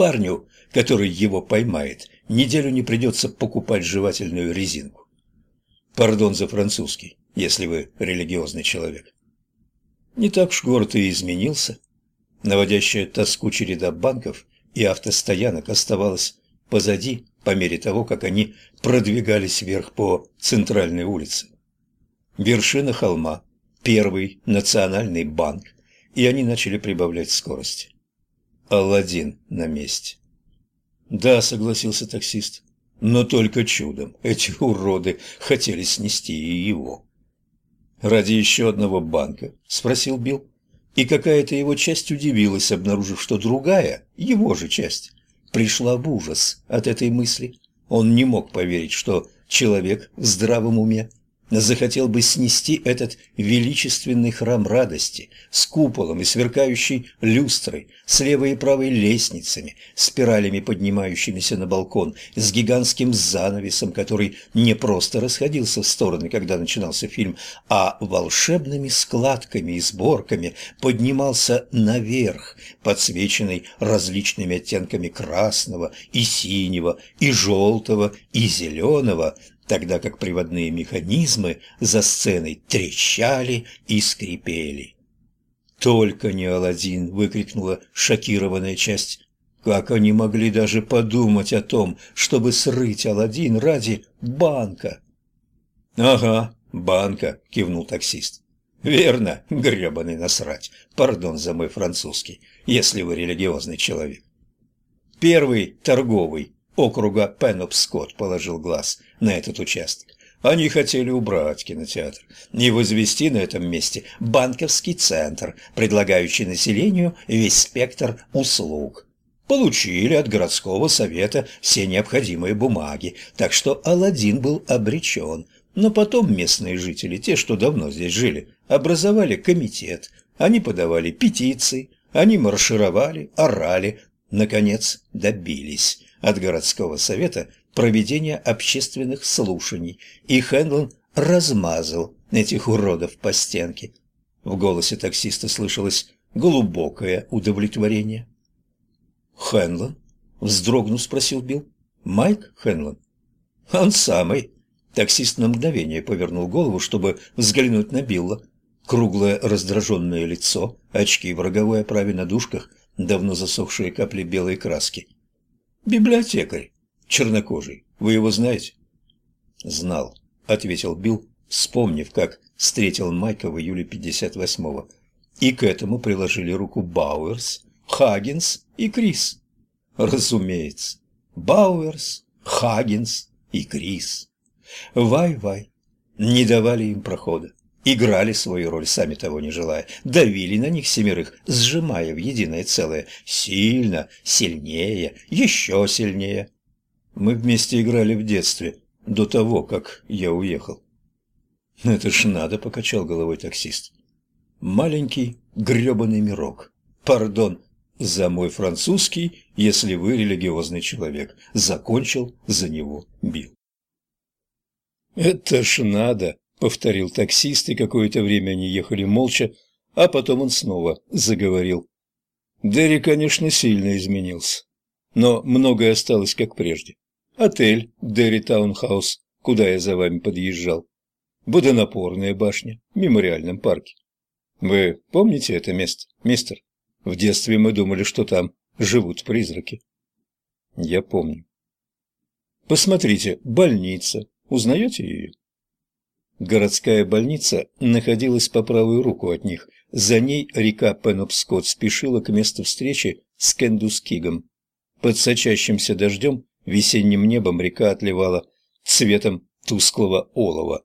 парню, который его поймает, неделю не придется покупать жевательную резинку. Пардон за французский, если вы религиозный человек. Не так уж город и изменился. Наводящая тоску череда банков и автостоянок оставалась позади по мере того, как они продвигались вверх по центральной улице. Вершина холма, первый национальный банк, и они начали прибавлять скорость. Аладдин на месте. «Да», — согласился таксист, — «но только чудом. Эти уроды хотели снести и его». «Ради еще одного банка?» — спросил Билл. И какая-то его часть удивилась, обнаружив, что другая, его же часть, пришла в ужас от этой мысли. Он не мог поверить, что человек в здравом уме захотел бы снести этот величественный храм радости с куполом и сверкающей люстрой, с левой и правой лестницами, спиралями, поднимающимися на балкон, с гигантским занавесом, который не просто расходился в стороны, когда начинался фильм, а волшебными складками и сборками поднимался наверх, подсвеченный различными оттенками красного и синего, и желтого, и зеленого, тогда как приводные механизмы за сценой трещали и скрипели. «Только не Аладдин!» — выкрикнула шокированная часть. «Как они могли даже подумать о том, чтобы срыть Аладдин ради банка?» «Ага, банка!» — кивнул таксист. «Верно, гребаный насрать. Пардон за мой французский, если вы религиозный человек. Первый торговый округа Пенопскот положил глаз на этот участок. Они хотели убрать кинотеатр и возвести на этом месте банковский центр, предлагающий населению весь спектр услуг. Получили от городского совета все необходимые бумаги, так что Аладдин был обречен. Но потом местные жители, те, что давно здесь жили, образовали комитет. Они подавали петиции, они маршировали, орали, наконец добились от городского совета проведения общественных слушаний, и Хенлон размазал этих уродов по стенке. В голосе таксиста слышалось глубокое удовлетворение. «Хенлон?» — вздрогнув, спросил Билл. «Майк Хенлон?» «Он самый». Таксист на мгновение повернул голову, чтобы взглянуть на Билла. Круглое раздраженное лицо, очки в роговой оправе на дужках, давно засохшие капли белой краски. «Библиотекарь, чернокожий. Вы его знаете?» «Знал», — ответил Билл, вспомнив, как встретил Майка в июле 58-го. И к этому приложили руку Бауэрс, Хаггинс и Крис. Разумеется, Бауэрс, Хаггинс и Крис. Вай-вай, не давали им прохода играли свою роль, сами того не желая, давили на них семерых, сжимая в единое целое, сильно, сильнее, еще сильнее. Мы вместе играли в детстве, до того, как я уехал. «Это ж надо», — покачал головой таксист. «Маленький грёбаный мирок. Пардон за мой французский, если вы религиозный человек. Закончил за него бил». «Это ж надо», повторил таксист, и какое-то время они ехали молча, а потом он снова заговорил. Дерри, конечно, сильно изменился, но многое осталось как прежде. Отель Дерри Таунхаус, куда я за вами подъезжал. Водонапорная башня в мемориальном парке. Вы помните это место, мистер? В детстве мы думали, что там живут призраки. Я помню. Посмотрите, больница. Узнаете ее? Городская больница находилась по правую руку от них. За ней река Пенопскот спешила к месту встречи с Кендускигом. Под сочащимся дождем весенним небом река отливала цветом тусклого олова.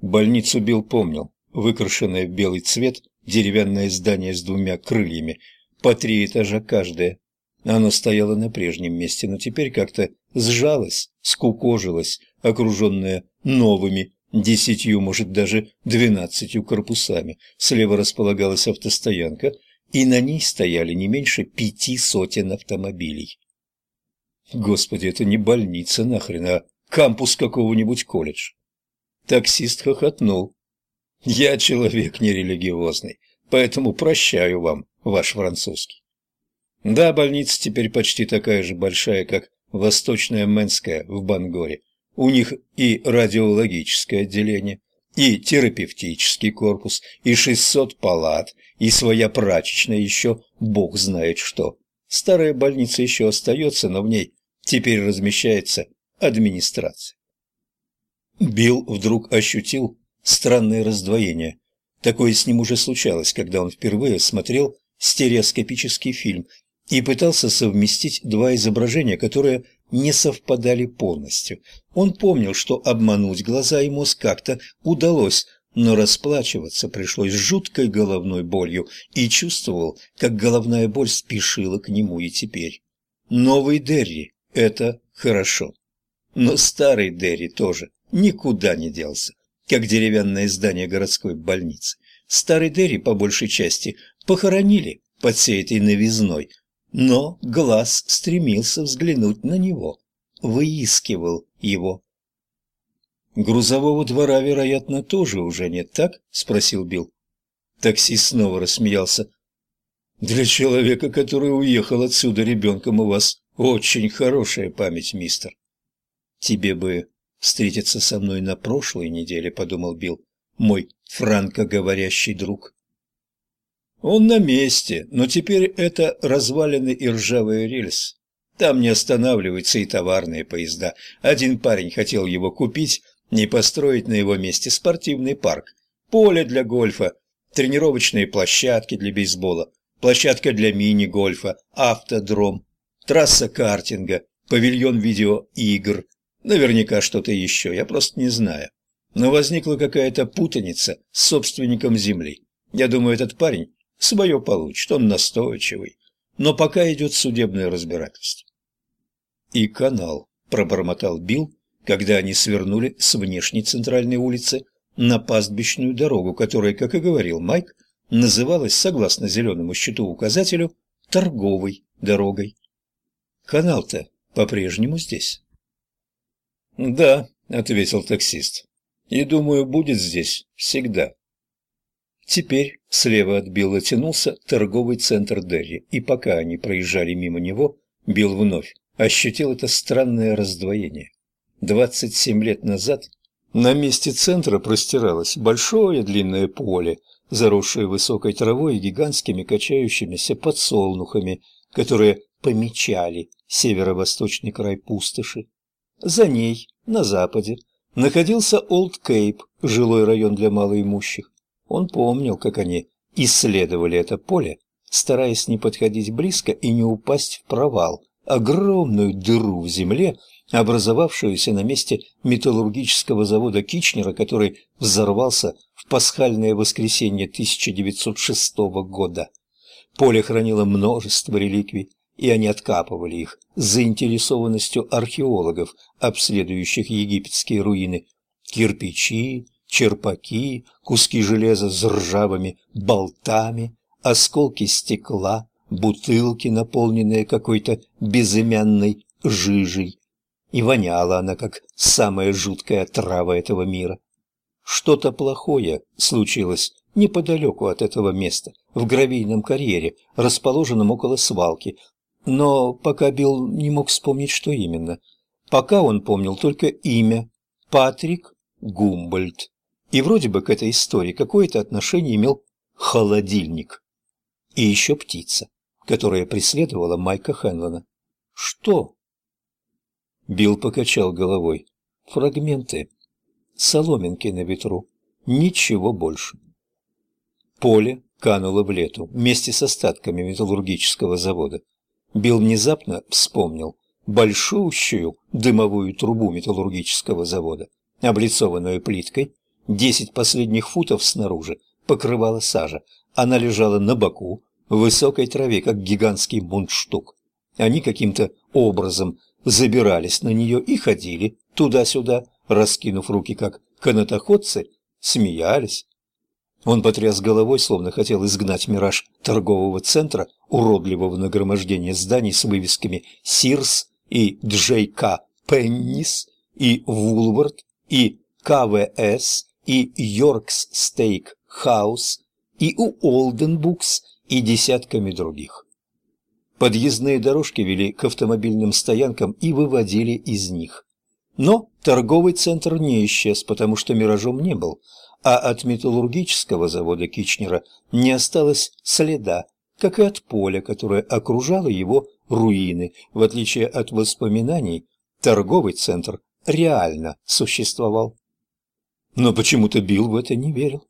Больницу Билл помнил. Выкрашенное в белый цвет деревянное здание с двумя крыльями, по три этажа каждое. Оно стояло на прежнем месте, но теперь как-то сжалось, скукожилось, окруженное новыми десятью, может даже двенадцатью корпусами. Слева располагалась автостоянка, и на ней стояли не меньше пяти сотен автомобилей. Господи, это не больница нахрен, а кампус какого-нибудь колледжа. Таксист хохотнул. Я человек нерелигиозный, поэтому прощаю вам ваш французский. Да, больница теперь почти такая же большая, как Восточная Мэнская в Бангоре. У них и радиологическое отделение, и терапевтический корпус, и 600 палат, и своя прачечная еще бог знает что. Старая больница еще остается, но в ней теперь размещается администрация. Билл вдруг ощутил странное раздвоение. Такое с ним уже случалось, когда он впервые смотрел стереоскопический фильм и пытался совместить два изображения, которые не совпадали полностью. Он помнил, что обмануть глаза и мозг как-то удалось, но расплачиваться пришлось жуткой головной болью и чувствовал, как головная боль спешила к нему и теперь. Новый Дерри – это хорошо. Но старый Дерри тоже никуда не делся, как деревянное здание городской больницы. Старый Дерри, по большей части, похоронили под всей этой новизной, но глаз стремился взглянуть на него, выискивал его. «Грузового двора, вероятно, тоже уже нет, так?» – спросил Билл. Таксист снова рассмеялся. «Для человека, который уехал отсюда ребенком, у вас очень хорошая память, мистер». «Тебе бы встретиться со мной на прошлой неделе», – подумал Билл, – «мой франкоговорящий друг». Он на месте, но теперь это развалины и ржавые рельсы. Там не останавливаются и товарные поезда. Один парень хотел его купить, не построить на его месте спортивный парк, поле для гольфа, тренировочные площадки для бейсбола, площадка для мини-гольфа, автодром, трасса картинга, павильон видеоигр, наверняка что-то еще, я просто не знаю. Но возникла какая-то путаница с собственником земли. Я думаю, этот парень свое получит, он настойчивый. Но пока идет судебное разбирательство. И канал, пробормотал Билл, когда они свернули с внешней центральной улицы на пастбищную дорогу, которая, как и говорил Майк, называлась, согласно зеленому щиту-указателю, торговой дорогой. Канал-то по-прежнему здесь. «Да», — ответил таксист, — «и, думаю, будет здесь всегда». Теперь слева от Билла тянулся торговый центр Дерри, и пока они проезжали мимо него, Билл вновь ощутил это странное раздвоение. Двадцать семь лет назад на месте центра простиралось большое длинное поле, заросшее высокой травой и гигантскими качающимися подсолнухами, которые помечали северо-восточный край пустоши. За ней, на западе, находился Олд Кейп, жилой район для малоимущих. Он помнил, как они исследовали это поле, стараясь не подходить близко и не упасть в провал, огромную дыру в земле, образовавшуюся на месте металлургического завода Кичнера, который взорвался в пасхальное воскресенье 1906 года. Поле хранило множество реликвий, и они откапывали их с заинтересованностью археологов, обследующих египетские руины. Кирпичи, черпаки, куски железа с ржавыми болтами, осколки стекла, бутылки, наполненные какой-то безымянной жижей. И воняла она, как самая жуткая трава этого мира. Что-то плохое случилось неподалеку от этого места, в гравийном карьере, расположенном около свалки. Но пока Билл не мог вспомнить, что именно. Пока он помнил только имя – Патрик Гумбольд. И вроде бы к этой истории какое-то отношение имел холодильник. И еще птица, которая преследовала Майка Хенлона. Что? Билл покачал головой. Фрагменты. Соломинки на ветру. Ничего больше. Поле кануло в лету вместе с остатками металлургического завода. Билл внезапно вспомнил большущую дымовую трубу металлургического завода, облицованную плиткой Десять последних футов снаружи покрывала сажа. Она лежала на боку, в высокой траве, как гигантский мундштук. Они каким-то образом забирались на нее и ходили туда-сюда, раскинув руки, как канатоходцы, смеялись. Он потряс головой, словно хотел изгнать мираж торгового центра, уродливого нагромождения зданий с вывесками «Сирс» и «Джей.К. Пеннис» и «Вулвард» и «КВС» и Йоркс Стейк Хаус, и у Олден Букс, и десятками других. Подъездные дорожки вели к автомобильным стоянкам и выводили из них. Но торговый центр не исчез, потому что миражом не был, а от металлургического завода Кичнера не осталось следа, как и от поля, которое окружало его руины. В отличие от воспоминаний, торговый центр реально существовал. Но почему-то Билл в это не верил.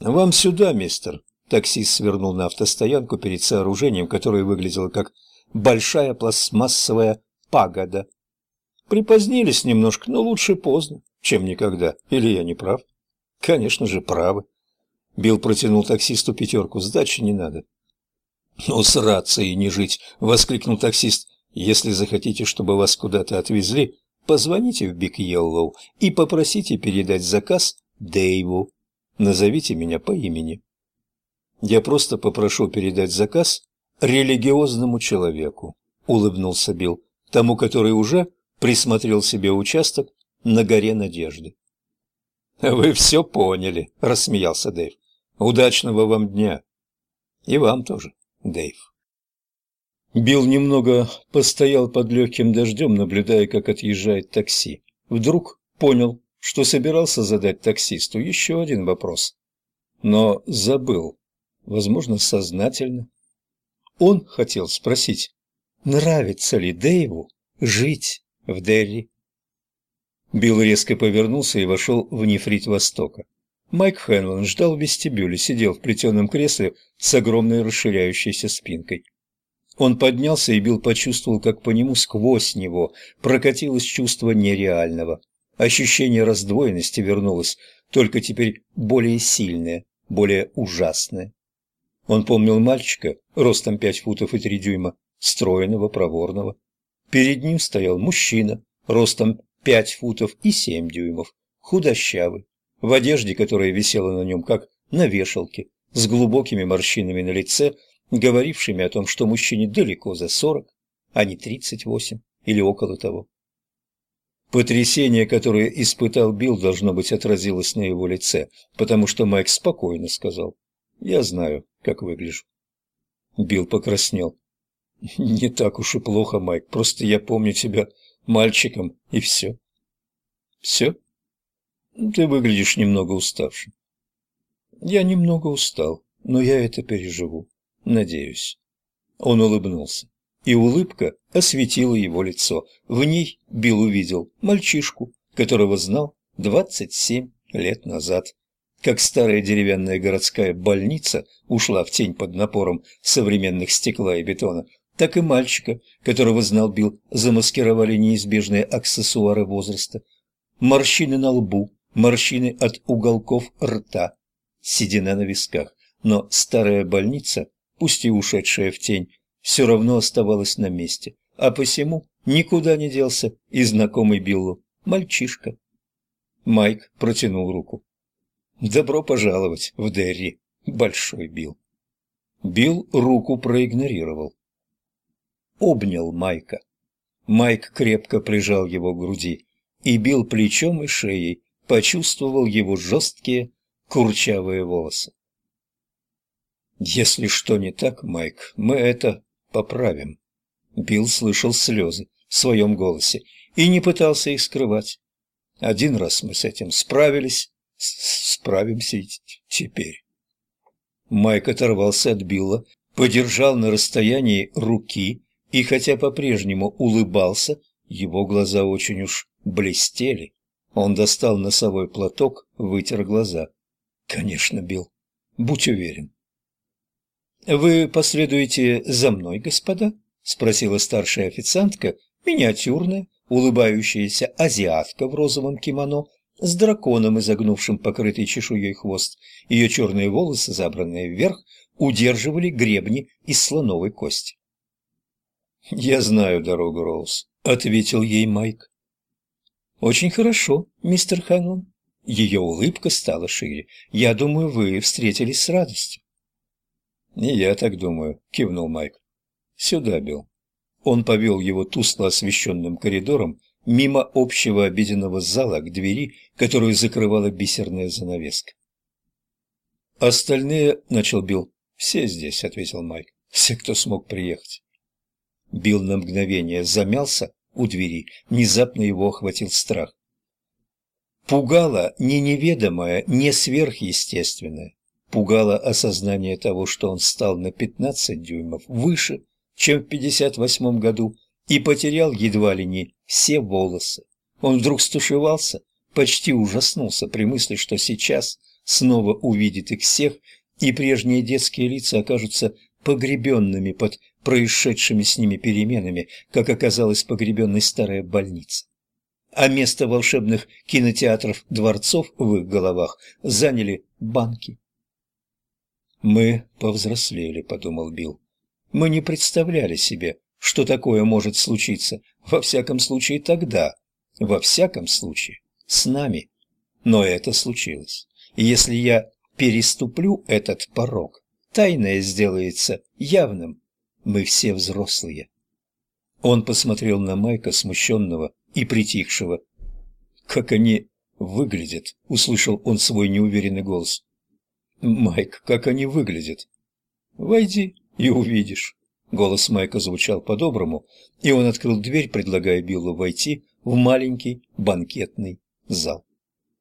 «Вам сюда, мистер!» Таксист свернул на автостоянку перед сооружением, которое выглядело как большая пластмассовая пагода. Припозднились немножко, но лучше поздно, чем никогда. Или я не прав? Конечно же, правы. Билл протянул таксисту пятерку. Сдачи не надо. «Ну, с рацией не жить!» — воскликнул таксист. «Если захотите, чтобы вас куда-то отвезли, позвоните в Биг Йеллоу и попросите передать заказ Дэйву. Назовите меня по имени». Я просто попрошу передать заказ религиозному человеку, улыбнулся Билл, тому, который уже присмотрел себе участок на горе Надежды. Вы все поняли, рассмеялся Дэйв. Удачного вам дня. И вам тоже, Дэйв. Билл немного постоял под легким дождем, наблюдая, как отъезжает такси. Вдруг понял, что собирался задать таксисту еще один вопрос, но забыл возможно, сознательно. Он хотел спросить, нравится ли Дэйву жить в Дерри. Билл резко повернулся и вошел в нефрит Востока. Майк Хэнлон ждал в вестибюле, сидел в плетеном кресле с огромной расширяющейся спинкой. Он поднялся, и Билл почувствовал, как по нему сквозь него прокатилось чувство нереального. Ощущение раздвоенности вернулось, только теперь более сильное, более ужасное. Он помнил мальчика, ростом пять футов и три дюйма, стройного, проворного. Перед ним стоял мужчина, ростом пять футов и семь дюймов, худощавый, в одежде, которая висела на нем как на вешалке, с глубокими морщинами на лице, говорившими о том, что мужчине далеко за сорок, а не тридцать восемь или около того. Потрясение, которое испытал Билл, должно быть, отразилось на его лице, потому что Майк спокойно сказал «Я знаю, как выгляжу. Билл покраснел. Не так уж и плохо, Майк, просто я помню тебя мальчиком, и все. Все? Ты выглядишь немного уставшим. Я немного устал, но я это переживу, надеюсь. Он улыбнулся, и улыбка осветила его лицо. В ней Билл увидел мальчишку, которого знал двадцать семь лет назад как старая деревянная городская больница ушла в тень под напором современных стекла и бетона, так и мальчика, которого знал Билл, замаскировали неизбежные аксессуары возраста. Морщины на лбу, морщины от уголков рта, седина на висках. Но старая больница, пусть и ушедшая в тень, все равно оставалась на месте, а посему никуда не делся и знакомый Биллу мальчишка. Майк протянул руку. Добро пожаловать в Дерри, Большой Билл. Билл руку проигнорировал. Обнял Майка. Майк крепко прижал его к груди и бил плечом и шеей, почувствовал его жесткие курчавые волосы. «Если что не так, Майк, мы это поправим». Билл слышал слезы в своем голосе и не пытался их скрывать. Один раз мы с этим справились, справимся и теперь. Майк оторвался от Билла, подержал на расстоянии руки, и хотя по-прежнему улыбался, его глаза очень уж блестели. Он достал носовой платок, вытер глаза. «Конечно, Билл. Будь уверен». «Вы последуете за мной, господа?» — спросила старшая официантка, миниатюрная, улыбающаяся азиатка в розовом кимоно с драконом, изогнувшим покрытый чешуей хвост. Ее черные волосы, забранные вверх, удерживали гребни из слоновой кости. «Я знаю дорогу, Роуз», — ответил ей Майк. «Очень хорошо, мистер Хэнлон». Ее улыбка стала шире. «Я думаю, вы встретились с радостью». «И я так думаю», — кивнул Майк. «Сюда, Билл». Он повел его тускло освещенным коридором, мимо общего обеденного зала к двери, которую закрывала бисерная занавеска. «Остальные», — начал Билл. «Все здесь», — ответил Майк. Все, кто смог приехать. Билл на мгновение замялся у двери, внезапно его охватил страх. Пугало не неведомое, не сверхъестественное. Пугало осознание того, что он стал на пятнадцать дюймов выше, чем в пятьдесят восьмом году, и потерял едва ли не все волосы. Он вдруг стушевался, почти ужаснулся при мысли, что сейчас снова увидит их всех, и прежние детские лица окажутся погребенными под происшедшими с ними переменами, как оказалась погребенной старая больница. А место волшебных кинотеатров-дворцов в их головах заняли банки. «Мы повзрослели», — подумал Билл. «Мы не представляли себе, что такое может случиться, во всяком случае тогда, во всяком случае с нами. Но это случилось. И если я переступлю этот порог, тайное сделается явным. Мы все взрослые. Он посмотрел на Майка, смущенного и притихшего. «Как они выглядят!» — услышал он свой неуверенный голос. «Майк, как они выглядят?» «Войди и увидишь». Голос Майка звучал по-доброму, и он открыл дверь, предлагая Биллу войти в маленький банкетный зал.